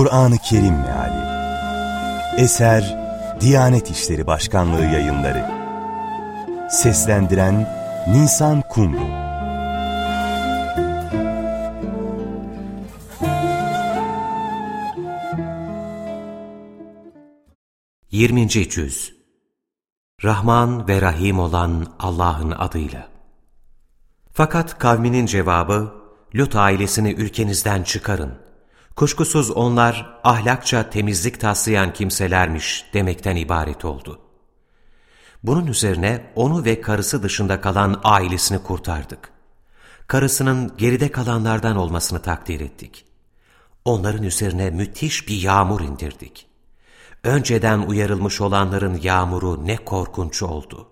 Kur'an-ı Kerim Meali Eser Diyanet İşleri Başkanlığı Yayınları Seslendiren Nisan Kumru 20. Cüz Rahman ve Rahim olan Allah'ın adıyla. Fakat kavminin cevabı, Lut ailesini ülkenizden çıkarın. Kuşkusuz onlar ahlakça temizlik taslayan kimselermiş demekten ibaret oldu. Bunun üzerine onu ve karısı dışında kalan ailesini kurtardık. Karısının geride kalanlardan olmasını takdir ettik. Onların üzerine müthiş bir yağmur indirdik. Önceden uyarılmış olanların yağmuru ne korkunç oldu.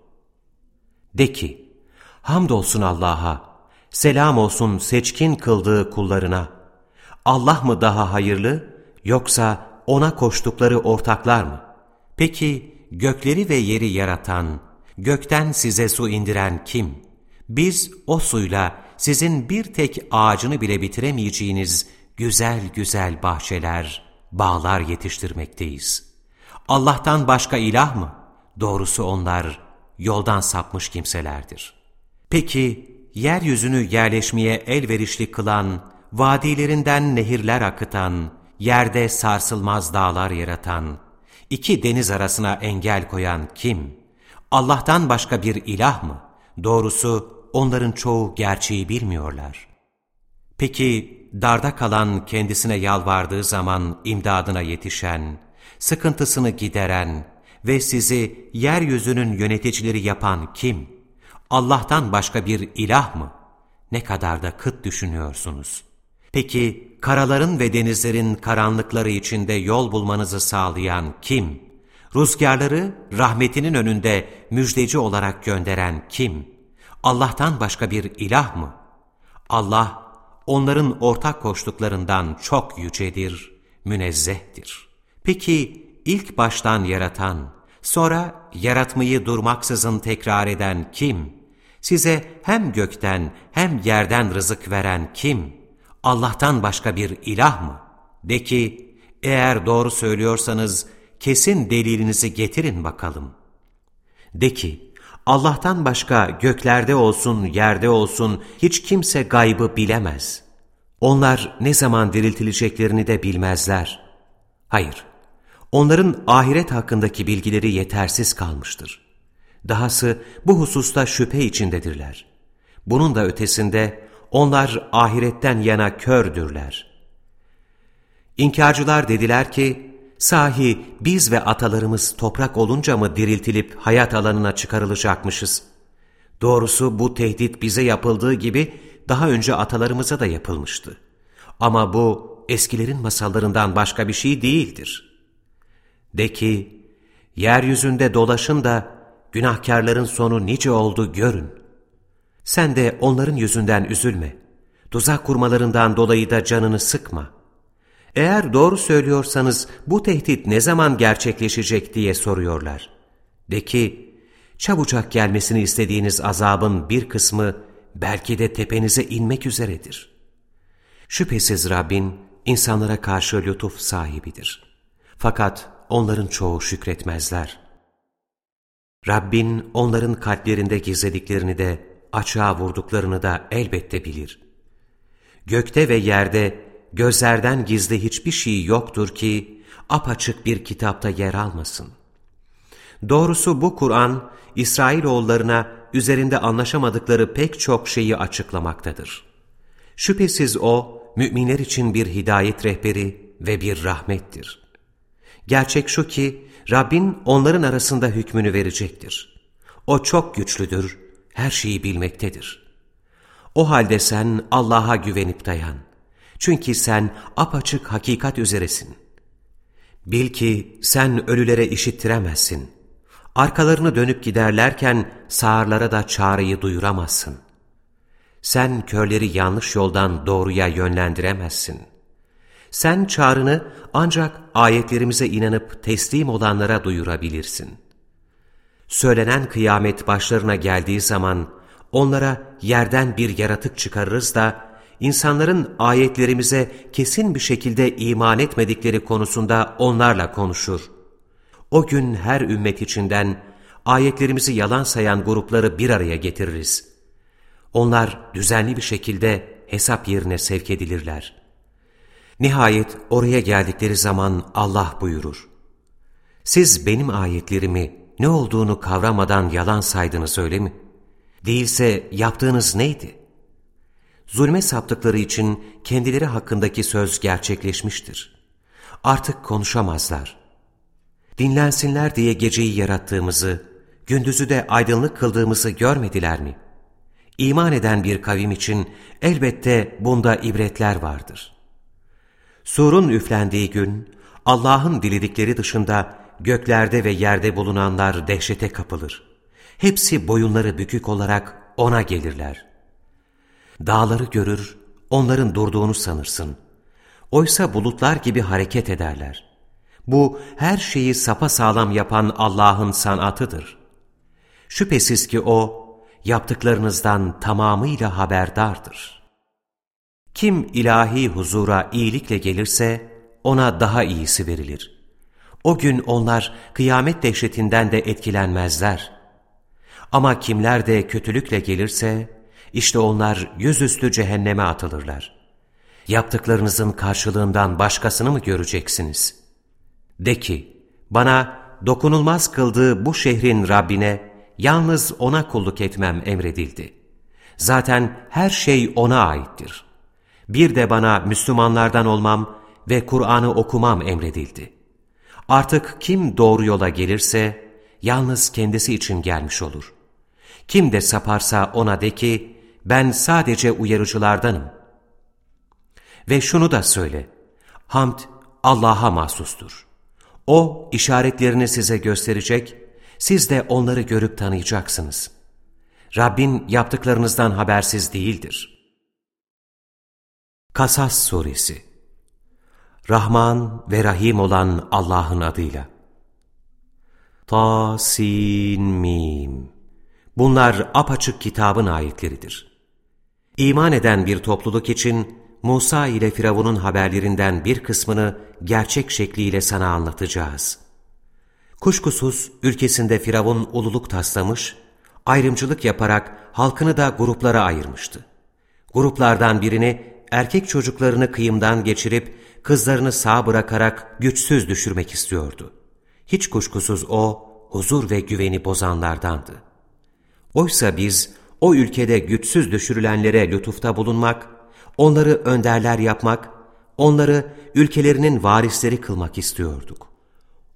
De ki, hamdolsun Allah'a, selam olsun seçkin kıldığı kullarına. Allah mı daha hayırlı, yoksa ona koştukları ortaklar mı? Peki gökleri ve yeri yaratan, gökten size su indiren kim? Biz o suyla sizin bir tek ağacını bile bitiremeyeceğiniz güzel güzel bahçeler, bağlar yetiştirmekteyiz.'' Allah'tan başka ilah mı? Doğrusu onlar yoldan sapmış kimselerdir. Peki yeryüzünü yerleşmeye elverişli kılan, vadilerinden nehirler akıtan, yerde sarsılmaz dağlar yaratan, iki deniz arasına engel koyan kim? Allah'tan başka bir ilah mı? Doğrusu onların çoğu gerçeği bilmiyorlar. Peki darda kalan kendisine yalvardığı zaman imdadına yetişen, sıkıntısını gideren ve sizi yeryüzünün yöneticileri yapan kim? Allah'tan başka bir ilah mı? Ne kadar da kıt düşünüyorsunuz. Peki karaların ve denizlerin karanlıkları içinde yol bulmanızı sağlayan kim? Rüzgarları rahmetinin önünde müjdeci olarak gönderen kim? Allah'tan başka bir ilah mı? Allah, onların ortak koştuklarından çok yücedir, münezzehtir.'' Peki ilk baştan yaratan, sonra yaratmayı durmaksızın tekrar eden kim? Size hem gökten hem yerden rızık veren kim? Allah'tan başka bir ilah mı? De ki, eğer doğru söylüyorsanız kesin delilinizi getirin bakalım. De ki, Allah'tan başka göklerde olsun, yerde olsun hiç kimse gaybı bilemez. Onlar ne zaman diriltileceklerini de bilmezler. Hayır, onların ahiret hakkındaki bilgileri yetersiz kalmıştır. Dahası bu hususta şüphe içindedirler. Bunun da ötesinde onlar ahiretten yana kördürler. İnkarcılar dediler ki, sahi biz ve atalarımız toprak olunca mı diriltilip hayat alanına çıkarılacakmışız? Doğrusu bu tehdit bize yapıldığı gibi daha önce atalarımıza da yapılmıştı. Ama bu eskilerin masallarından başka bir şey değildir.'' De ki, yeryüzünde dolaşın da günahkarların sonu nice oldu görün. Sen de onların yüzünden üzülme. Tuzak kurmalarından dolayı da canını sıkma. Eğer doğru söylüyorsanız bu tehdit ne zaman gerçekleşecek diye soruyorlar. De ki, çabucak gelmesini istediğiniz azabın bir kısmı belki de tepenize inmek üzeredir. Şüphesiz Rabbin insanlara karşı lütuf sahibidir. Fakat onların çoğu şükretmezler. Rabbin onların kalplerinde gizlediklerini de açığa vurduklarını da elbette bilir. Gökte ve yerde gözlerden gizli hiçbir şey yoktur ki apaçık bir kitapta yer almasın. Doğrusu bu Kur'an İsrailoğullarına üzerinde anlaşamadıkları pek çok şeyi açıklamaktadır. Şüphesiz o müminler için bir hidayet rehberi ve bir rahmettir. Gerçek şu ki Rabbin onların arasında hükmünü verecektir. O çok güçlüdür, her şeyi bilmektedir. O halde sen Allah'a güvenip dayan. Çünkü sen apaçık hakikat üzeresin. Bil ki sen ölülere işittiremezsin. Arkalarını dönüp giderlerken sağırlara da çağrıyı duyuramazsın. Sen körleri yanlış yoldan doğruya yönlendiremezsin.'' Sen çağrını ancak ayetlerimize inanıp teslim olanlara duyurabilirsin. Söylenen kıyamet başlarına geldiği zaman onlara yerden bir yaratık çıkarırız da insanların ayetlerimize kesin bir şekilde iman etmedikleri konusunda onlarla konuşur. O gün her ümmet içinden ayetlerimizi yalan sayan grupları bir araya getiririz. Onlar düzenli bir şekilde hesap yerine sevk edilirler. Nihayet oraya geldikleri zaman Allah buyurur. Siz benim ayetlerimi ne olduğunu kavramadan yalan saydınız öyle mi? Değilse yaptığınız neydi? Zulme saptıkları için kendileri hakkındaki söz gerçekleşmiştir. Artık konuşamazlar. Dinlensinler diye geceyi yarattığımızı, gündüzü de aydınlık kıldığımızı görmediler mi? İman eden bir kavim için elbette bunda ibretler vardır. Surun üflendiği gün, Allah'ın diledikleri dışında göklerde ve yerde bulunanlar dehşete kapılır. Hepsi boyunları bükük olarak ona gelirler. Dağları görür, onların durduğunu sanırsın. Oysa bulutlar gibi hareket ederler. Bu her şeyi sapa sağlam yapan Allah'ın sanatıdır. Şüphesiz ki O, yaptıklarınızdan tamamıyla haberdardır. Kim ilahi huzura iyilikle gelirse, ona daha iyisi verilir. O gün onlar kıyamet dehşetinden de etkilenmezler. Ama kimler de kötülükle gelirse, işte onlar yüzüstü cehenneme atılırlar. Yaptıklarınızın karşılığından başkasını mı göreceksiniz? De ki, bana dokunulmaz kıldığı bu şehrin Rabbine yalnız O'na kulluk etmem emredildi. Zaten her şey O'na aittir. Bir de bana Müslümanlardan olmam ve Kur'an'ı okumam emredildi. Artık kim doğru yola gelirse, yalnız kendisi için gelmiş olur. Kim de saparsa ona de ki, ben sadece uyarıcılardanım. Ve şunu da söyle, hamd Allah'a mahsustur. O işaretlerini size gösterecek, siz de onları görüp tanıyacaksınız. Rabbin yaptıklarınızdan habersiz değildir. Kasas Suresi Rahman ve Rahim olan Allah'ın adıyla. Ta, Sin, Mim. Bunlar apaçık kitabın ayetleridir. İman eden bir topluluk için Musa ile Firavun'un haberlerinden bir kısmını gerçek şekliyle sana anlatacağız. Kuşkusuz ülkesinde Firavun ululuk taslamış, ayrımcılık yaparak halkını da gruplara ayırmıştı. Gruplardan birini erkek çocuklarını kıyımdan geçirip kızlarını sağ bırakarak güçsüz düşürmek istiyordu. Hiç kuşkusuz o, huzur ve güveni bozanlardandı. Oysa biz o ülkede güçsüz düşürülenlere lütufta bulunmak, onları önderler yapmak, onları ülkelerinin varisleri kılmak istiyorduk.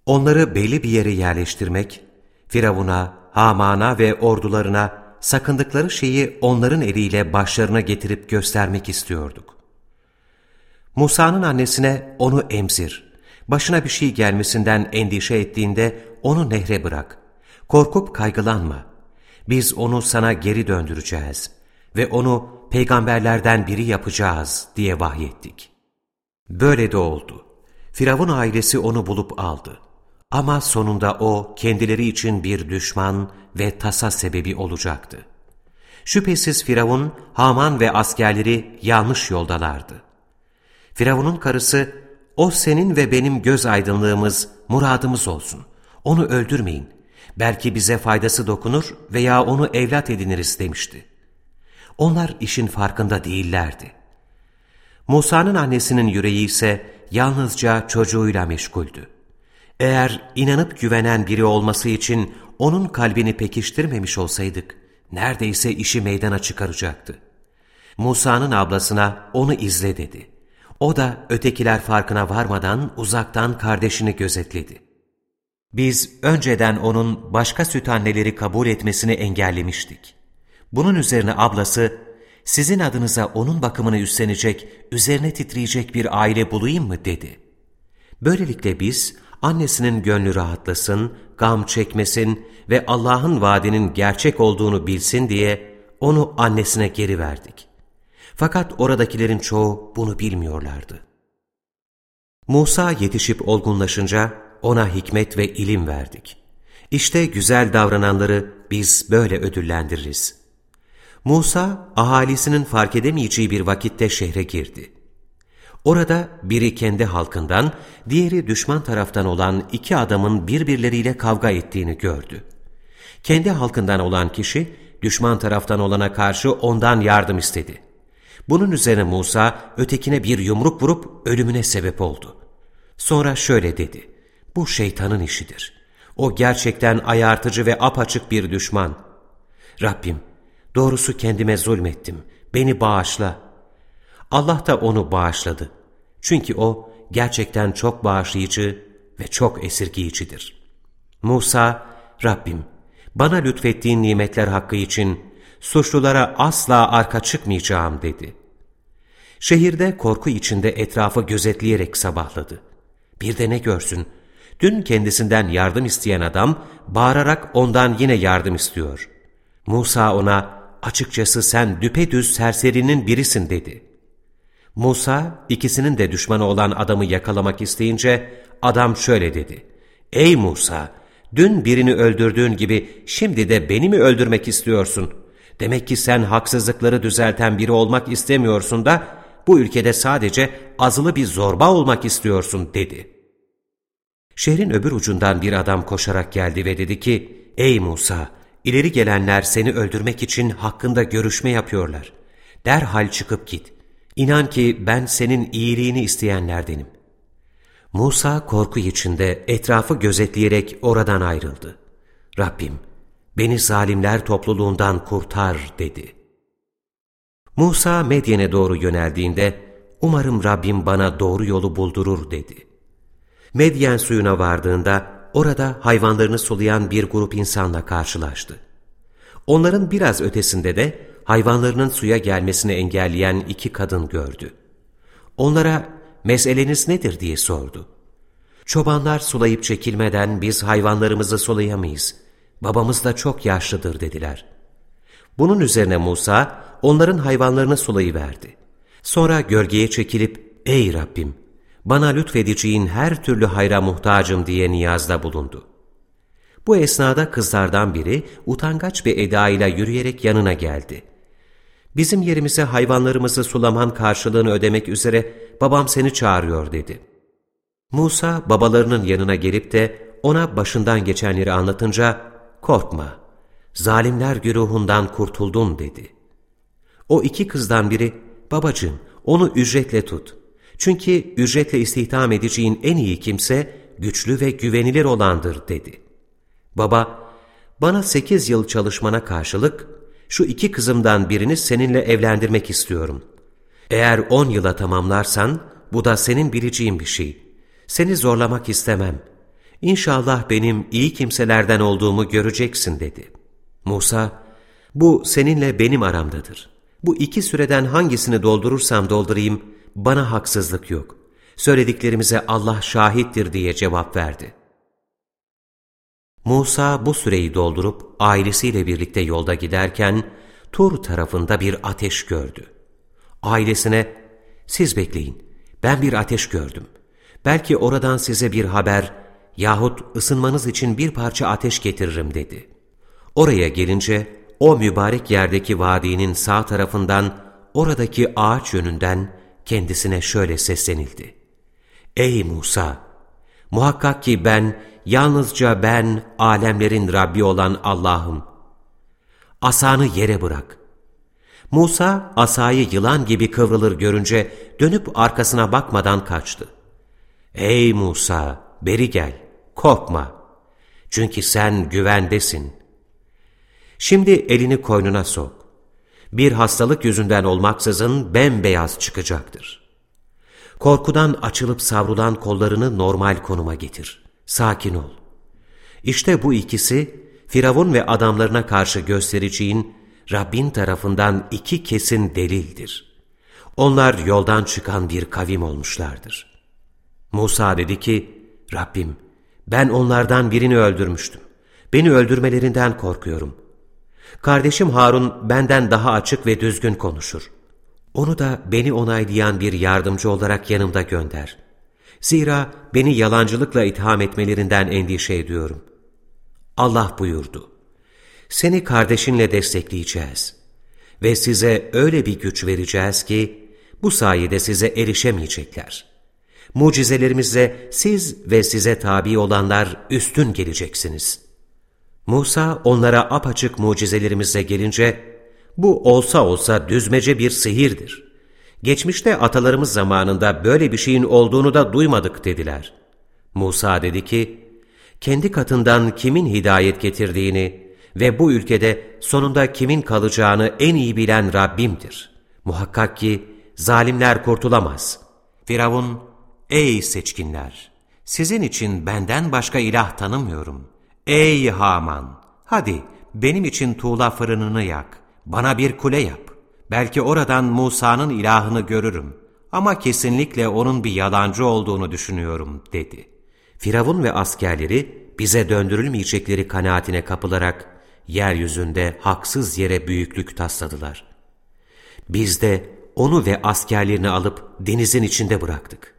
Onları belli bir yere yerleştirmek, Firavun'a, Haman'a ve ordularına sakındıkları şeyi onların eliyle başlarına getirip göstermek istiyorduk. Musa'nın annesine onu emzir, başına bir şey gelmesinden endişe ettiğinde onu nehre bırak, korkup kaygılanma, biz onu sana geri döndüreceğiz ve onu peygamberlerden biri yapacağız diye vahyettik. Böyle de oldu. Firavun ailesi onu bulup aldı. Ama sonunda o kendileri için bir düşman ve tasa sebebi olacaktı. Şüphesiz Firavun, Haman ve askerleri yanlış yoldalardı. Firavun'un karısı, o senin ve benim göz aydınlığımız, muradımız olsun. Onu öldürmeyin. Belki bize faydası dokunur veya onu evlat ediniriz demişti. Onlar işin farkında değillerdi. Musa'nın annesinin yüreği ise yalnızca çocuğuyla meşguldü. Eğer inanıp güvenen biri olması için onun kalbini pekiştirmemiş olsaydık, neredeyse işi meydana çıkaracaktı. Musa'nın ablasına onu izle dedi. O da ötekiler farkına varmadan uzaktan kardeşini gözetledi. Biz önceden onun başka süt anneleri kabul etmesini engellemiştik. Bunun üzerine ablası, sizin adınıza onun bakımını üstlenecek, üzerine titreyecek bir aile bulayım mı dedi. Böylelikle biz annesinin gönlü rahatlasın, gam çekmesin ve Allah'ın vaadinin gerçek olduğunu bilsin diye onu annesine geri verdik. Fakat oradakilerin çoğu bunu bilmiyorlardı. Musa yetişip olgunlaşınca ona hikmet ve ilim verdik. İşte güzel davrananları biz böyle ödüllendiririz. Musa, ahalisinin fark edemeyeceği bir vakitte şehre girdi. Orada biri kendi halkından, diğeri düşman taraftan olan iki adamın birbirleriyle kavga ettiğini gördü. Kendi halkından olan kişi, düşman taraftan olana karşı ondan yardım istedi. Bunun üzerine Musa, ötekine bir yumruk vurup ölümüne sebep oldu. Sonra şöyle dedi, bu şeytanın işidir. O gerçekten ayartıcı ve apaçık bir düşman. Rabbim, doğrusu kendime zulmettim, beni bağışla. Allah da onu bağışladı. Çünkü o gerçekten çok bağışlayıcı ve çok esirgiyicidir. Musa, Rabbim, bana lütfettiğin nimetler hakkı için suçlulara asla arka çıkmayacağım dedi. Şehirde korku içinde etrafı gözetleyerek sabahladı. Bir de ne görsün, dün kendisinden yardım isteyen adam bağırarak ondan yine yardım istiyor. Musa ona, açıkçası sen düpedüz serserinin birisin dedi. Musa, ikisinin de düşmanı olan adamı yakalamak isteyince, adam şöyle dedi. Ey Musa! Dün birini öldürdüğün gibi şimdi de beni mi öldürmek istiyorsun? Demek ki sen haksızlıkları düzelten biri olmak istemiyorsun da bu ülkede sadece azılı bir zorba olmak istiyorsun dedi. Şehrin öbür ucundan bir adam koşarak geldi ve dedi ki, Ey Musa! İleri gelenler seni öldürmek için hakkında görüşme yapıyorlar. Derhal çıkıp git. İnan ki ben senin iyiliğini isteyenlerdenim. Musa korku içinde etrafı gözetleyerek oradan ayrıldı. Rabbim, beni zalimler topluluğundan kurtar dedi. Musa Medyen'e doğru yöneldiğinde, umarım Rabbim bana doğru yolu buldurur dedi. Medyen suyuna vardığında, orada hayvanlarını sulayan bir grup insanla karşılaştı. Onların biraz ötesinde de hayvanlarının suya gelmesini engelleyen iki kadın gördü. Onlara meseleniz nedir diye sordu. Çobanlar sulayıp çekilmeden biz hayvanlarımızı sulayamayız. Babamız da çok yaşlıdır dediler. Bunun üzerine Musa onların hayvanlarını sulayıverdi. Sonra gölgeye çekilip ''Ey Rabbim, bana lütfedeceğin her türlü hayra muhtacım.'' diye niyazda bulundu. Bu esnada kızlardan biri utangaç bir edayla yürüyerek yanına geldi. ''Bizim yerimize hayvanlarımızı sulaman karşılığını ödemek üzere babam seni çağırıyor.'' dedi. Musa babalarının yanına gelip de ona başından geçenleri anlatınca ''Korkma, zalimler güruhundan kurtuldun.'' dedi. O iki kızdan biri ''Babacığım, onu ücretle tut. Çünkü ücretle istihdam edeceğin en iyi kimse güçlü ve güvenilir olandır.'' dedi. Baba, ''Bana sekiz yıl çalışmana karşılık şu iki kızımdan birini seninle evlendirmek istiyorum. Eğer on yıla tamamlarsan bu da senin bileceğin bir şey. Seni zorlamak istemem. İnşallah benim iyi kimselerden olduğumu göreceksin dedi. Musa, bu seninle benim aramdadır. Bu iki süreden hangisini doldurursam doldurayım, bana haksızlık yok. Söylediklerimize Allah şahittir diye cevap verdi. Musa bu süreyi doldurup ailesiyle birlikte yolda giderken Tur tarafında bir ateş gördü. Ailesine, siz bekleyin, ben bir ateş gördüm. Belki oradan size bir haber yahut ısınmanız için bir parça ateş getiririm dedi. Oraya gelince o mübarek yerdeki vadinin sağ tarafından oradaki ağaç yönünden kendisine şöyle seslenildi. Ey Musa! Muhakkak ki ben, yalnızca ben, alemlerin Rabbi olan Allah'ım. Asanı yere bırak. Musa, asayı yılan gibi kıvrılır görünce dönüp arkasına bakmadan kaçtı. Ey Musa, beri gel, korkma. Çünkü sen güvendesin. Şimdi elini koynuna sok. Bir hastalık yüzünden olmaksızın bembeyaz çıkacaktır. Korkudan açılıp savrulan kollarını normal konuma getir. Sakin ol. İşte bu ikisi Firavun ve adamlarına karşı göstereceğin Rabbin tarafından iki kesin delildir. Onlar yoldan çıkan bir kavim olmuşlardır. Musa dedi ki, Rabbim ben onlardan birini öldürmüştüm. Beni öldürmelerinden korkuyorum. Kardeşim Harun benden daha açık ve düzgün konuşur. Onu da beni onaylayan bir yardımcı olarak yanımda gönder. Zira beni yalancılıkla itham etmelerinden endişe ediyorum. Allah buyurdu. Seni kardeşinle destekleyeceğiz. ve size öyle bir güç vereceğiz ki, bu sayede size erişemeyecekler. Mucizelerimizle siz ve size tabi olanlar üstün geleceksiniz. Musa onlara apaçık mucizelerimizle gelince, bu olsa olsa düzmece bir sihirdir. Geçmişte atalarımız zamanında böyle bir şeyin olduğunu da duymadık dediler. Musa dedi ki, kendi katından kimin hidayet getirdiğini ve bu ülkede sonunda kimin kalacağını en iyi bilen Rabbimdir. Muhakkak ki zalimler kurtulamaz. Firavun, ey seçkinler! Sizin için benden başka ilah tanımıyorum. Ey Haman! Hadi benim için tuğla fırınını yak, bana bir kule yap. Belki oradan Musa'nın ilahını görürüm. Ama kesinlikle onun bir yalancı olduğunu düşünüyorum, dedi. Firavun ve askerleri bize döndürülmeyecekleri kanaatine kapılarak yeryüzünde haksız yere büyüklük tasladılar. Biz de onu ve askerlerini alıp denizin içinde bıraktık.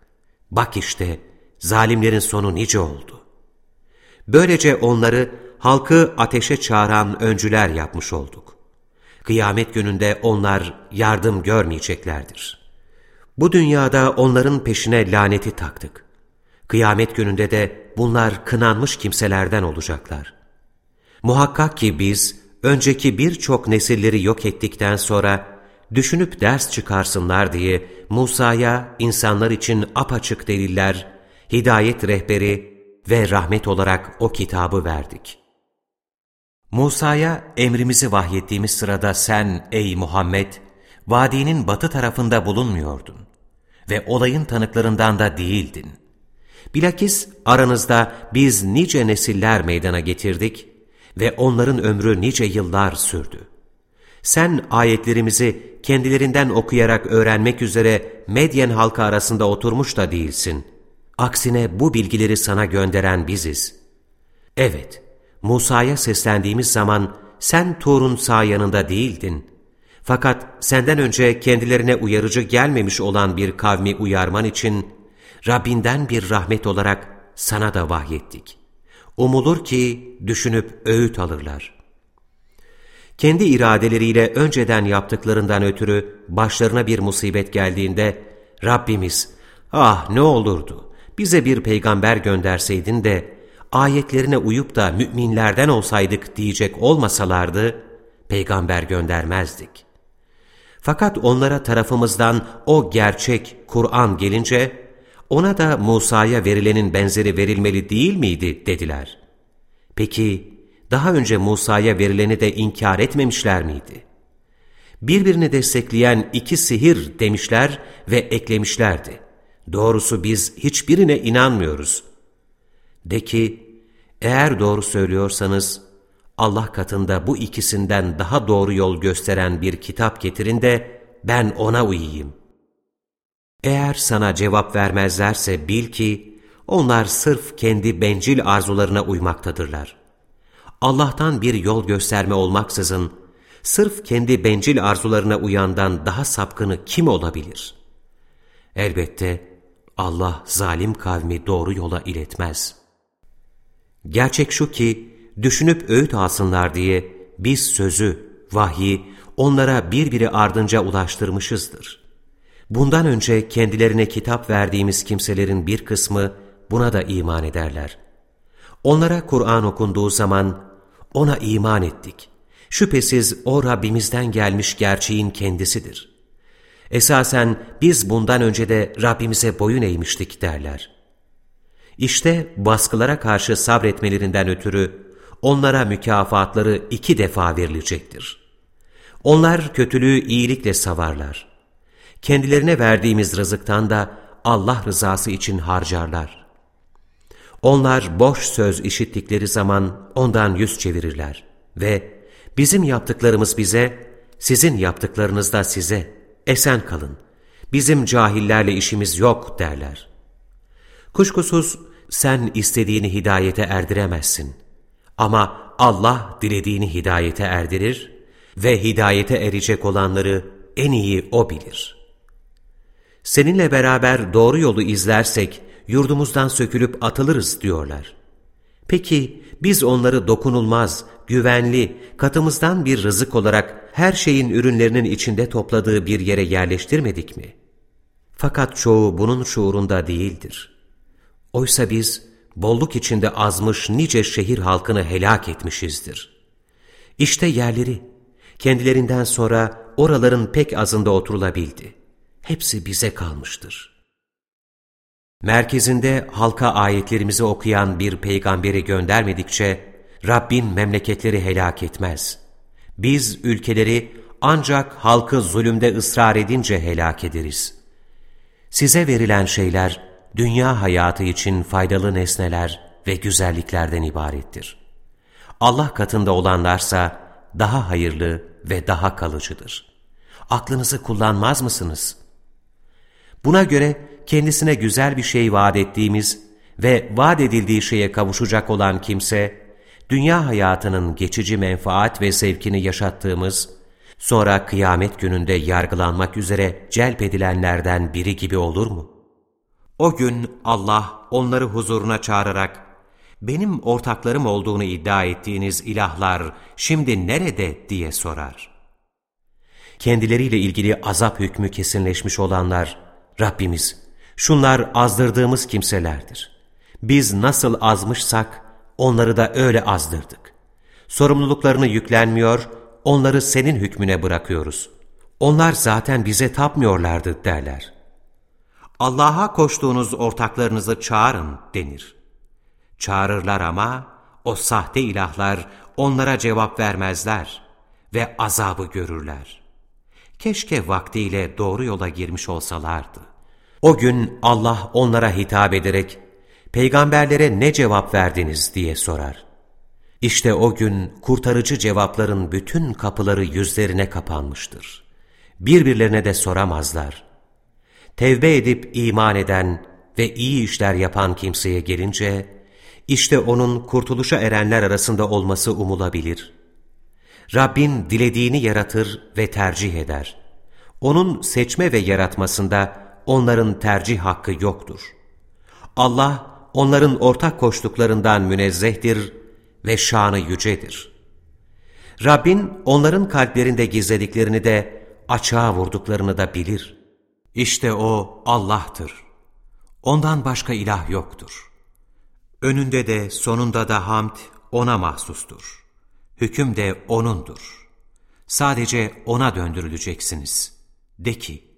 Bak işte zalimlerin sonu nice oldu. Böylece onları halkı ateşe çağıran öncüler yapmış olduk. Kıyamet gününde onlar yardım görmeyeceklerdir. Bu dünyada onların peşine laneti taktık. Kıyamet gününde de bunlar kınanmış kimselerden olacaklar. Muhakkak ki biz önceki birçok nesilleri yok ettikten sonra düşünüp ders çıkarsınlar diye Musa'ya insanlar için apaçık deliller, hidayet rehberi ve rahmet olarak o kitabı verdik. Musa'ya emrimizi vahyettiğimiz sırada sen ey Muhammed, vadinin batı tarafında bulunmuyordun ve olayın tanıklarından da değildin. Bilakis aranızda biz nice nesiller meydana getirdik ve onların ömrü nice yıllar sürdü. Sen ayetlerimizi kendilerinden okuyarak öğrenmek üzere Medyen halkı arasında oturmuş da değilsin. Aksine bu bilgileri sana gönderen biziz. Evet, Musa'ya seslendiğimiz zaman sen Tur'un sağ yanında değildin. Fakat senden önce kendilerine uyarıcı gelmemiş olan bir kavmi uyarman için Rabbinden bir rahmet olarak sana da vahyettik. Umulur ki düşünüp öğüt alırlar. Kendi iradeleriyle önceden yaptıklarından ötürü başlarına bir musibet geldiğinde Rabbimiz, ah ne olurdu bize bir peygamber gönderseydin de ayetlerine uyup da müminlerden olsaydık diyecek olmasalardı, peygamber göndermezdik. Fakat onlara tarafımızdan o gerçek Kur'an gelince, ona da Musa'ya verilenin benzeri verilmeli değil miydi dediler. Peki daha önce Musa'ya verileni de inkar etmemişler miydi? Birbirini destekleyen iki sihir demişler ve eklemişlerdi. Doğrusu biz hiçbirine inanmıyoruz. De ki, eğer doğru söylüyorsanız, Allah katında bu ikisinden daha doğru yol gösteren bir kitap getirin de ben ona uyuyayım. Eğer sana cevap vermezlerse bil ki, onlar sırf kendi bencil arzularına uymaktadırlar. Allah'tan bir yol gösterme olmaksızın, sırf kendi bencil arzularına uyandan daha sapkını kim olabilir? Elbette Allah zalim kavmi doğru yola iletmez. Gerçek şu ki, düşünüp öğüt alsınlar diye biz sözü, vahyi onlara birbiri ardınca ulaştırmışızdır. Bundan önce kendilerine kitap verdiğimiz kimselerin bir kısmı buna da iman ederler. Onlara Kur'an okunduğu zaman ona iman ettik. Şüphesiz o Rabbimizden gelmiş gerçeğin kendisidir. Esasen biz bundan önce de Rabbimize boyun eğmiştik derler. İşte baskılara karşı sabretmelerinden ötürü onlara mükafatları iki defa verilecektir. Onlar kötülüğü iyilikle savarlar. Kendilerine verdiğimiz rızıktan da Allah rızası için harcarlar. Onlar boş söz işittikleri zaman ondan yüz çevirirler ve bizim yaptıklarımız bize, sizin yaptıklarınız da size, esen kalın, bizim cahillerle işimiz yok derler. Kuşkusuz sen istediğini hidayete erdiremezsin. Ama Allah dilediğini hidayete erdirir ve hidayete erecek olanları en iyi O bilir. Seninle beraber doğru yolu izlersek yurdumuzdan sökülüp atılırız diyorlar. Peki biz onları dokunulmaz, güvenli, katımızdan bir rızık olarak her şeyin ürünlerinin içinde topladığı bir yere yerleştirmedik mi? Fakat çoğu bunun şuurunda değildir. Oysa biz bolluk içinde azmış nice şehir halkını helak etmişizdir. İşte yerleri, kendilerinden sonra oraların pek azında oturulabildi. Hepsi bize kalmıştır. Merkezinde halka ayetlerimizi okuyan bir peygamberi göndermedikçe, Rabbin memleketleri helak etmez. Biz ülkeleri ancak halkı zulümde ısrar edince helak ederiz. Size verilen şeyler, dünya hayatı için faydalı nesneler ve güzelliklerden ibarettir. Allah katında olanlarsa daha hayırlı ve daha kalıcıdır. Aklınızı kullanmaz mısınız? Buna göre kendisine güzel bir şey vaat ettiğimiz ve vaat edildiği şeye kavuşacak olan kimse, dünya hayatının geçici menfaat ve zevkini yaşattığımız, sonra kıyamet gününde yargılanmak üzere celp edilenlerden biri gibi olur mu? O gün Allah onları huzuruna çağırarak, benim ortaklarım olduğunu iddia ettiğiniz ilahlar şimdi nerede diye sorar. Kendileriyle ilgili azap hükmü kesinleşmiş olanlar, Rabbimiz, şunlar azdırdığımız kimselerdir. Biz nasıl azmışsak, onları da öyle azdırdık. Sorumluluklarını yüklenmiyor, onları senin hükmüne bırakıyoruz. Onlar zaten bize tapmıyorlardı derler. Allah'a koştuğunuz ortaklarınızı çağırın denir. Çağırırlar ama o sahte ilahlar onlara cevap vermezler ve azabı görürler. Keşke vaktiyle doğru yola girmiş olsalardı. O gün Allah onlara hitap ederek, peygamberlere ne cevap verdiniz diye sorar. İşte o gün kurtarıcı cevapların bütün kapıları yüzlerine kapanmıştır. Birbirlerine de soramazlar. Tevbe edip iman eden ve iyi işler yapan kimseye gelince, işte onun kurtuluşa erenler arasında olması umulabilir. Rabbin dilediğini yaratır ve tercih eder. Onun seçme ve yaratmasında onların tercih hakkı yoktur. Allah onların ortak koştuklarından münezzehtir ve şanı yücedir. Rabbin onların kalplerinde gizlediklerini de açığa vurduklarını da bilir. İşte O Allah'tır. Ondan başka ilah yoktur. Önünde de sonunda da hamd O'na mahsustur. Hüküm de O'nundur. Sadece O'na döndürüleceksiniz. De ki,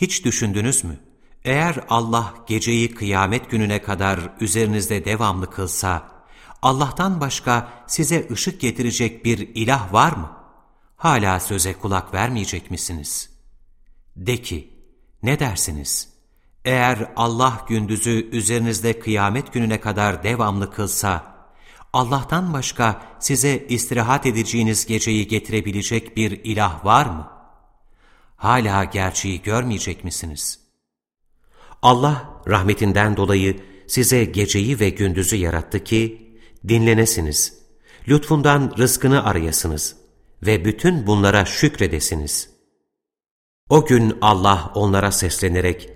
hiç düşündünüz mü? Eğer Allah geceyi kıyamet gününe kadar üzerinizde devamlı kılsa, Allah'tan başka size ışık getirecek bir ilah var mı? Hala söze kulak vermeyecek misiniz? De ki, ne dersiniz? Eğer Allah gündüzü üzerinizde kıyamet gününe kadar devamlı kılsa, Allah'tan başka size istirahat edeceğiniz geceyi getirebilecek bir ilah var mı? Hala gerçeği görmeyecek misiniz? Allah rahmetinden dolayı size geceyi ve gündüzü yarattı ki, dinlenesiniz, lütfundan rızkını arayasınız ve bütün bunlara şükredesiniz. O gün Allah onlara seslenerek,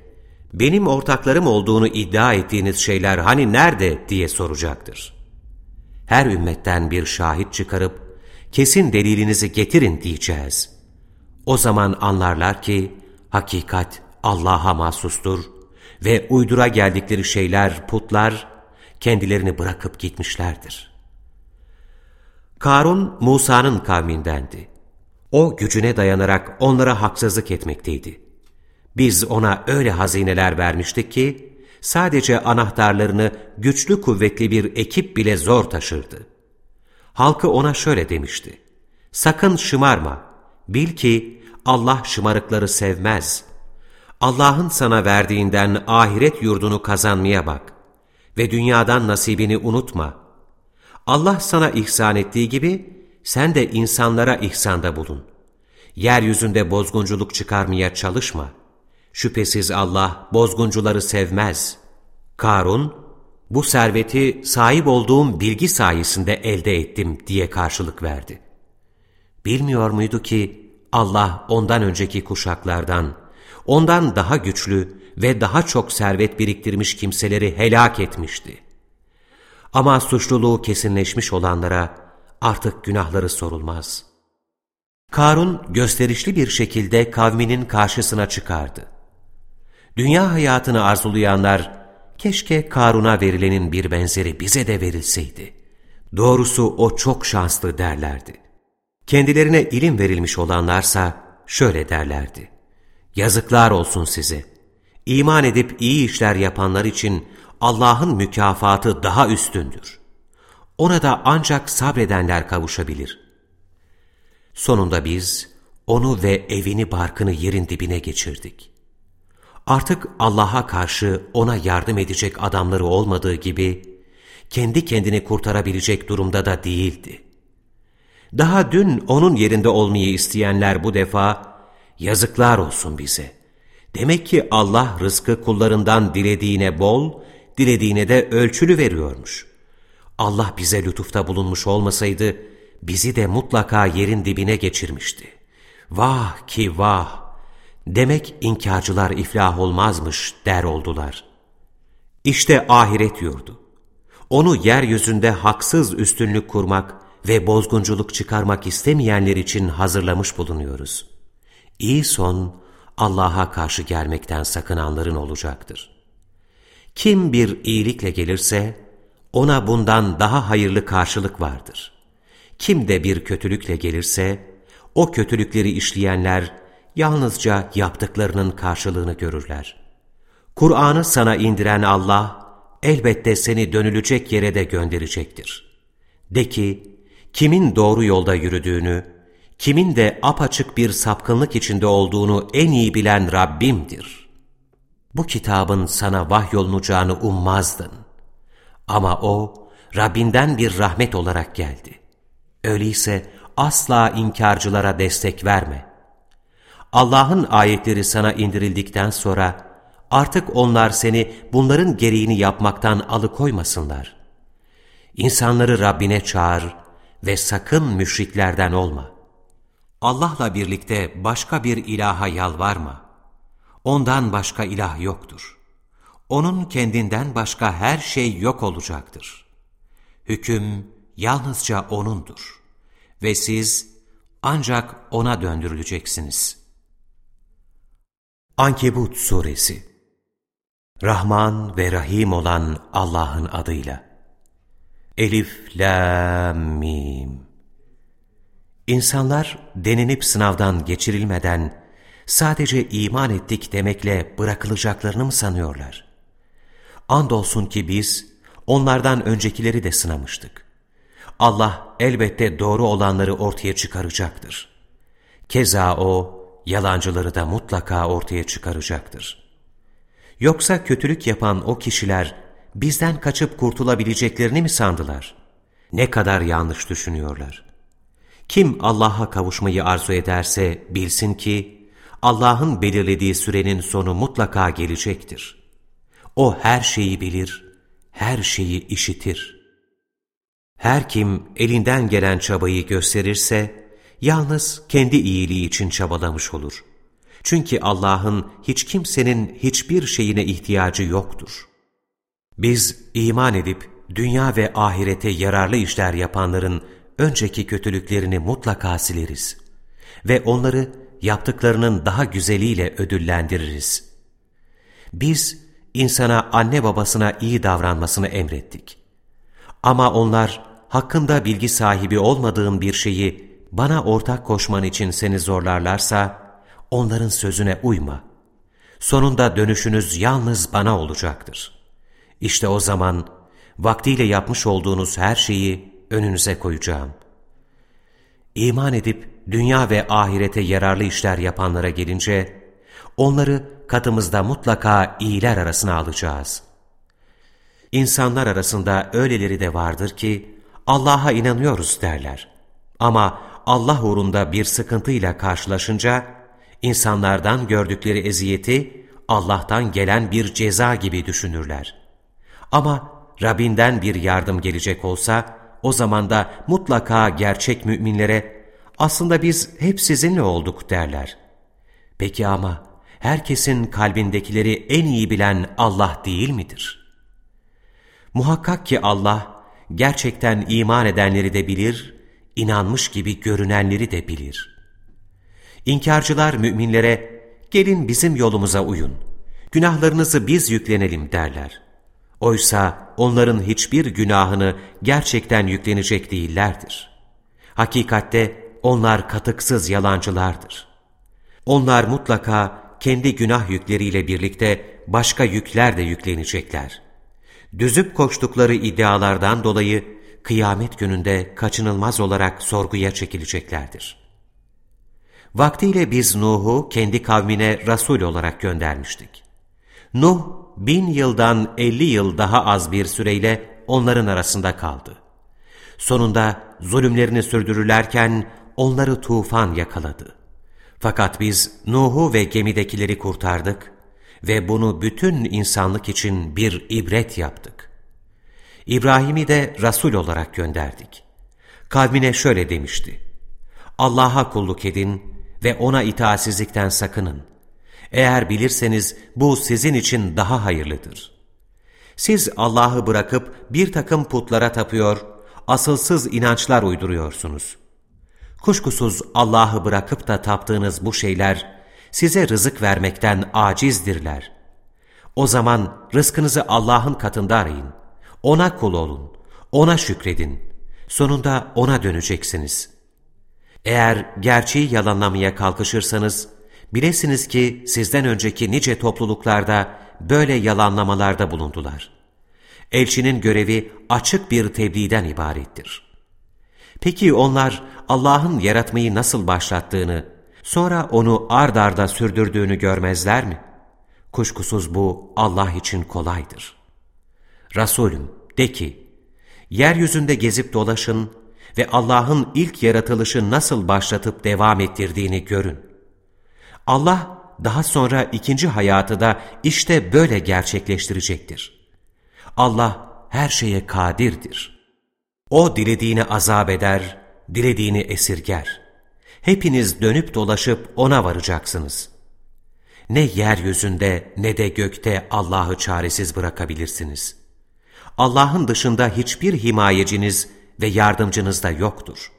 benim ortaklarım olduğunu iddia ettiğiniz şeyler hani nerede diye soracaktır. Her ümmetten bir şahit çıkarıp, kesin delilinizi getirin diyeceğiz. O zaman anlarlar ki, hakikat Allah'a mahsustur ve uydura geldikleri şeyler, putlar, kendilerini bırakıp gitmişlerdir. Karun, Musa'nın kavmindendi. O gücüne dayanarak onlara haksızlık etmekteydi. Biz ona öyle hazineler vermiştik ki, sadece anahtarlarını güçlü kuvvetli bir ekip bile zor taşırdı. Halkı ona şöyle demişti, sakın şımarma, bil ki Allah şımarıkları sevmez. Allah'ın sana verdiğinden ahiret yurdunu kazanmaya bak ve dünyadan nasibini unutma. Allah sana ihsan ettiği gibi sen de insanlara ihsanda bulun. Yeryüzünde bozgunculuk çıkarmaya çalışma. Şüphesiz Allah bozguncuları sevmez. Karun, bu serveti sahip olduğum bilgi sayesinde elde ettim diye karşılık verdi. Bilmiyor muydu ki Allah ondan önceki kuşaklardan, ondan daha güçlü ve daha çok servet biriktirmiş kimseleri helak etmişti. Ama suçluluğu kesinleşmiş olanlara artık günahları sorulmaz. Karun gösterişli bir şekilde kavminin karşısına çıkardı. Dünya hayatını arzulayanlar, keşke Karun'a verilenin bir benzeri bize de verilseydi. Doğrusu o çok şanslı derlerdi. Kendilerine ilim verilmiş olanlarsa şöyle derlerdi. Yazıklar olsun size. İman edip iyi işler yapanlar için Allah'ın mükafatı daha üstündür. Ona da ancak sabredenler kavuşabilir. Sonunda biz onu ve evini barkını yerin dibine geçirdik. Artık Allah'a karşı ona yardım edecek adamları olmadığı gibi, kendi kendini kurtarabilecek durumda da değildi. Daha dün onun yerinde olmayı isteyenler bu defa, yazıklar olsun bize. Demek ki Allah rızkı kullarından dilediğine bol, dilediğine de ölçülü veriyormuş. Allah bize lütufta bulunmuş olmasaydı, bizi de mutlaka yerin dibine geçirmişti. Vah ki vah! Demek inkarcılar iflah olmazmış der oldular. İşte ahiret yurdu. Onu yeryüzünde haksız üstünlük kurmak ve bozgunculuk çıkarmak istemeyenler için hazırlamış bulunuyoruz. İyi son Allah'a karşı gelmekten sakınanların olacaktır. Kim bir iyilikle gelirse ona bundan daha hayırlı karşılık vardır. Kim de bir kötülükle gelirse o kötülükleri işleyenler yalnızca yaptıklarının karşılığını görürler. Kur'an'ı sana indiren Allah, elbette seni dönülecek yere de gönderecektir. De ki, kimin doğru yolda yürüdüğünü, kimin de apaçık bir sapkınlık içinde olduğunu en iyi bilen Rabbimdir. Bu kitabın sana vahyolunacağını ummazdın. Ama o, Rabbinden bir rahmet olarak geldi. Öyleyse asla inkarcılara destek verme.'' Allah'ın ayetleri sana indirildikten sonra artık onlar seni bunların gereğini yapmaktan alıkoymasınlar. İnsanları Rabbine çağır ve sakın müşriklerden olma. Allah'la birlikte başka bir ilaha yalvarma. Ondan başka ilah yoktur. Onun kendinden başka her şey yok olacaktır. Hüküm yalnızca O'nundur. Ve siz ancak O'na döndürüleceksiniz.'' Ankebut Suresi Rahman ve Rahim olan Allah'ın adıyla Elif, La, Mim İnsanlar denenip sınavdan geçirilmeden sadece iman ettik demekle bırakılacaklarını mı sanıyorlar? Andolsun ki biz onlardan öncekileri de sınamıştık. Allah elbette doğru olanları ortaya çıkaracaktır. Keza O, yalancıları da mutlaka ortaya çıkaracaktır. Yoksa kötülük yapan o kişiler bizden kaçıp kurtulabileceklerini mi sandılar? Ne kadar yanlış düşünüyorlar. Kim Allah'a kavuşmayı arzu ederse bilsin ki Allah'ın belirlediği sürenin sonu mutlaka gelecektir. O her şeyi bilir, her şeyi işitir. Her kim elinden gelen çabayı gösterirse, yalnız kendi iyiliği için çabalamış olur. Çünkü Allah'ın hiç kimsenin hiçbir şeyine ihtiyacı yoktur. Biz iman edip dünya ve ahirete yararlı işler yapanların önceki kötülüklerini mutlaka sileriz ve onları yaptıklarının daha güzeliyle ödüllendiririz. Biz insana anne babasına iyi davranmasını emrettik. Ama onlar hakkında bilgi sahibi olmadığın bir şeyi bana ortak koşman için seni zorlarlarsa, onların sözüne uyma. Sonunda dönüşünüz yalnız bana olacaktır. İşte o zaman vaktiyle yapmış olduğunuz her şeyi önünüze koyacağım. İman edip dünya ve ahirete yararlı işler yapanlara gelince, onları katımızda mutlaka iyiler arasına alacağız. İnsanlar arasında öyleleri de vardır ki, Allah'a inanıyoruz derler. Ama Allah uğrunda bir sıkıntıyla karşılaşınca, insanlardan gördükleri eziyeti Allah'tan gelen bir ceza gibi düşünürler. Ama Rabbinden bir yardım gelecek olsa, o zaman da mutlaka gerçek müminlere, aslında biz hep sizinle olduk derler. Peki ama herkesin kalbindekileri en iyi bilen Allah değil midir? Muhakkak ki Allah, gerçekten iman edenleri de bilir, inanmış gibi görünenleri de bilir. İnkarcılar müminlere, gelin bizim yolumuza uyun, günahlarınızı biz yüklenelim derler. Oysa onların hiçbir günahını gerçekten yüklenecek değillerdir. Hakikatte onlar katıksız yalancılardır. Onlar mutlaka kendi günah yükleriyle birlikte başka yükler de yüklenecekler. Düzüp koştukları iddialardan dolayı kıyamet gününde kaçınılmaz olarak sorguya çekileceklerdir. Vaktiyle biz Nuh'u kendi kavmine Resul olarak göndermiştik. Nuh, bin yıldan elli yıl daha az bir süreyle onların arasında kaldı. Sonunda zulümlerini sürdürürlerken onları tufan yakaladı. Fakat biz Nuh'u ve gemidekileri kurtardık ve bunu bütün insanlık için bir ibret yaptık. İbrahim'i de Resul olarak gönderdik. Kavmine şöyle demişti. Allah'a kulluk edin ve ona itaatsizlikten sakının. Eğer bilirseniz bu sizin için daha hayırlıdır. Siz Allah'ı bırakıp bir takım putlara tapıyor, asılsız inançlar uyduruyorsunuz. Kuşkusuz Allah'ı bırakıp da taptığınız bu şeyler size rızık vermekten acizdirler. O zaman rızkınızı Allah'ın katında arayın. Ona kul olun. Ona şükredin. Sonunda O'na döneceksiniz. Eğer gerçeği yalanlamaya kalkışırsanız, bilesiniz ki sizden önceki nice topluluklarda böyle yalanlamalarda bulundular. Elçinin görevi açık bir tebliğden ibarettir. Peki onlar Allah'ın yaratmayı nasıl başlattığını, sonra onu ard arda sürdürdüğünü görmezler mi? Kuşkusuz bu Allah için kolaydır. Resulüm de ki, yeryüzünde gezip dolaşın ve Allah'ın ilk yaratılışı nasıl başlatıp devam ettirdiğini görün. Allah daha sonra ikinci hayatı da işte böyle gerçekleştirecektir. Allah her şeye kadirdir. O dilediğini azap eder, dilediğini esirger. Hepiniz dönüp dolaşıp O'na varacaksınız. Ne yeryüzünde ne de gökte Allah'ı çaresiz bırakabilirsiniz. Allah'ın dışında hiçbir himayeciniz ve yardımcınız da yoktur.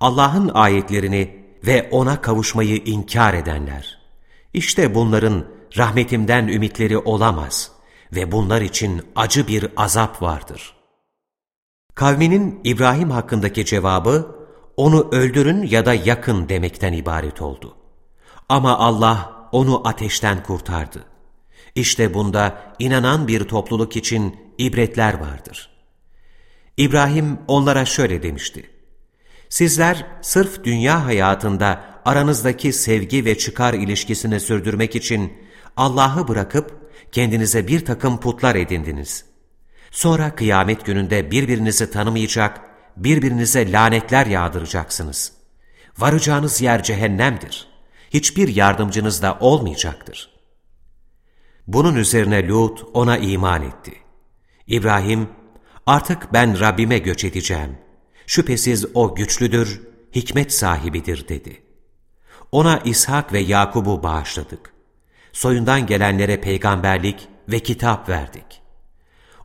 Allah'ın ayetlerini ve O'na kavuşmayı inkar edenler. İşte bunların rahmetimden ümitleri olamaz ve bunlar için acı bir azap vardır. Kavminin İbrahim hakkındaki cevabı, onu öldürün ya da yakın demekten ibaret oldu. Ama Allah onu ateşten kurtardı. İşte bunda inanan bir topluluk için ibretler vardır. İbrahim onlara şöyle demişti. Sizler sırf dünya hayatında aranızdaki sevgi ve çıkar ilişkisini sürdürmek için Allah'ı bırakıp kendinize bir takım putlar edindiniz. Sonra kıyamet gününde birbirinizi tanımayacak, birbirinize lanetler yağdıracaksınız. Varacağınız yer cehennemdir. Hiçbir yardımcınız da olmayacaktır. Bunun üzerine Lut ona iman etti. İbrahim, artık ben Rabbime göç edeceğim. Şüphesiz o güçlüdür, hikmet sahibidir dedi. Ona İshak ve Yakub'u bağışladık. Soyundan gelenlere peygamberlik ve kitap verdik.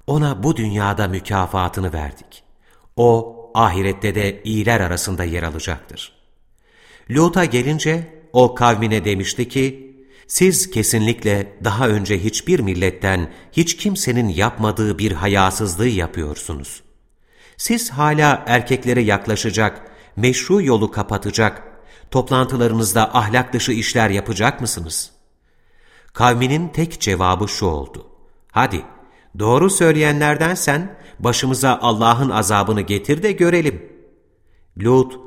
Ona bu dünyada mükafatını verdik. O, ahirette de iyiler arasında yer alacaktır. Lut'a gelince, o kavmine demişti ki, siz kesinlikle daha önce hiçbir milletten hiç kimsenin yapmadığı bir hayasızlığı yapıyorsunuz. Siz hala erkeklere yaklaşacak, meşru yolu kapatacak, toplantılarınızda ahlak dışı işler yapacak mısınız? Kavminin tek cevabı şu oldu. Hadi, doğru söyleyenlerden sen, başımıza Allah'ın azabını getir de görelim. Lut,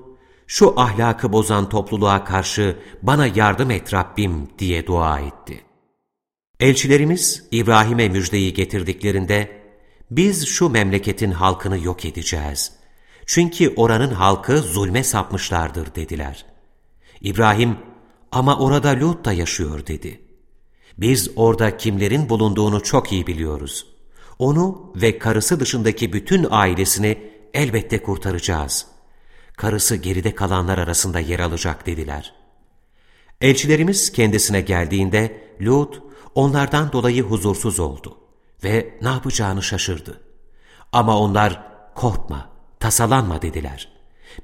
şu ahlakı bozan topluluğa karşı bana yardım et Rabbim diye dua etti. Elçilerimiz İbrahim'e müjdeyi getirdiklerinde, biz şu memleketin halkını yok edeceğiz. Çünkü oranın halkı zulme sapmışlardır dediler. İbrahim, ama orada Lut da yaşıyor dedi. Biz orada kimlerin bulunduğunu çok iyi biliyoruz. Onu ve karısı dışındaki bütün ailesini elbette kurtaracağız. Karısı geride kalanlar arasında yer alacak dediler. Elçilerimiz kendisine geldiğinde Lut onlardan dolayı huzursuz oldu ve ne yapacağını şaşırdı. Ama onlar korkma, tasalanma dediler.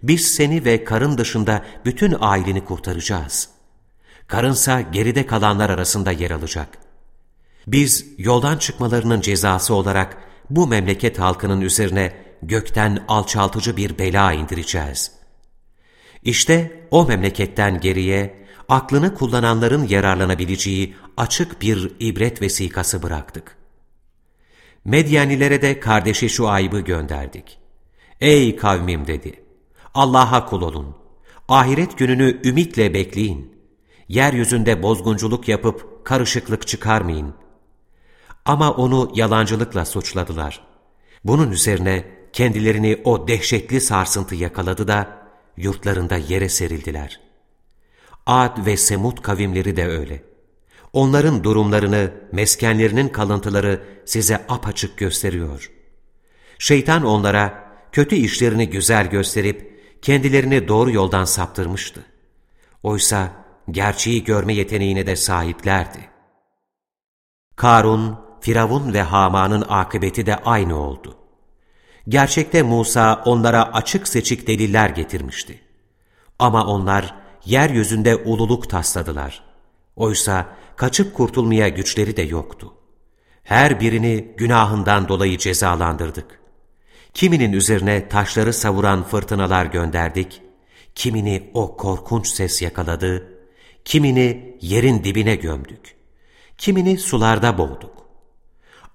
Biz seni ve karın dışında bütün aileni kurtaracağız. Karınsa geride kalanlar arasında yer alacak. Biz yoldan çıkmalarının cezası olarak bu memleket halkının üzerine gökten alçaltıcı bir bela indireceğiz. İşte o memleketten geriye aklını kullananların yararlanabileceği açık bir ibret vesikası bıraktık. Medyanilere de kardeşi şu ayıbı gönderdik. Ey kavmim dedi, Allah'a kul olun, ahiret gününü ümitle bekleyin, yeryüzünde bozgunculuk yapıp karışıklık çıkarmayın. Ama onu yalancılıkla suçladılar. Bunun üzerine kendilerini o dehşetli sarsıntı yakaladı da yurtlarında yere serildiler. Ad ve Semud kavimleri de öyle. Onların durumlarını, meskenlerinin kalıntıları size apaçık gösteriyor. Şeytan onlara kötü işlerini güzel gösterip kendilerini doğru yoldan saptırmıştı. Oysa gerçeği görme yeteneğine de sahiplerdi. Karun, Firavun ve Haman'ın akıbeti de aynı oldu. Gerçekte Musa onlara açık seçik deliller getirmişti. Ama onlar yeryüzünde ululuk tasladılar. Oysa kaçıp kurtulmaya güçleri de yoktu. Her birini günahından dolayı cezalandırdık. Kiminin üzerine taşları savuran fırtınalar gönderdik, kimini o korkunç ses yakaladı, kimini yerin dibine gömdük, kimini sularda boğduk.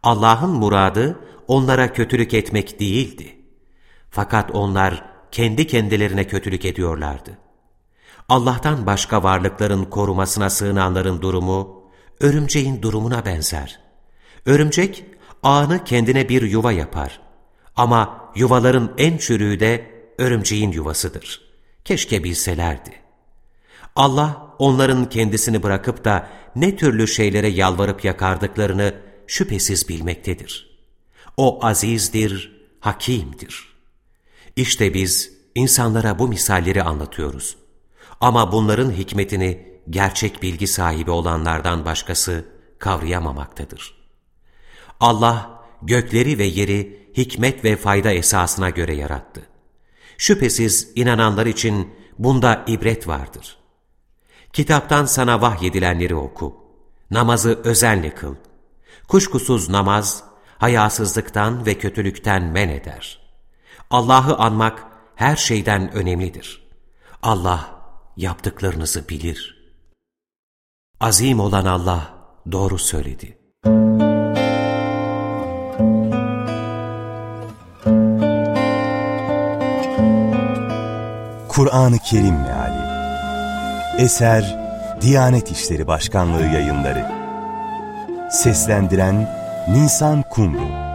Allah'ın muradı onlara kötülük etmek değildi. Fakat onlar kendi kendilerine kötülük ediyorlardı. Allah'tan başka varlıkların korumasına sığınanların durumu, örümceğin durumuna benzer. Örümcek, ağını kendine bir yuva yapar. Ama yuvaların en çürüğü de örümceğin yuvasıdır. Keşke bilselerdi. Allah, onların kendisini bırakıp da ne türlü şeylere yalvarıp yakardıklarını şüphesiz bilmektedir. O azizdir, hakimdir. İşte biz insanlara bu misalleri anlatıyoruz. Ama bunların hikmetini gerçek bilgi sahibi olanlardan başkası kavrayamamaktadır. Allah gökleri ve yeri hikmet ve fayda esasına göre yarattı. Şüphesiz inananlar için bunda ibret vardır. Kitaptan sana vahyedilenleri oku. Namazı özenle kıl. Kuşkusuz namaz, hayasızlıktan ve kötülükten men eder. Allah'ı anmak her şeyden önemlidir. Allah yaptıklarınızı bilir. Azim olan Allah doğru söyledi. Kur'an-ı Kerim Meali Eser Diyanet İşleri Başkanlığı yayınları Seslendiren Nisan Kumru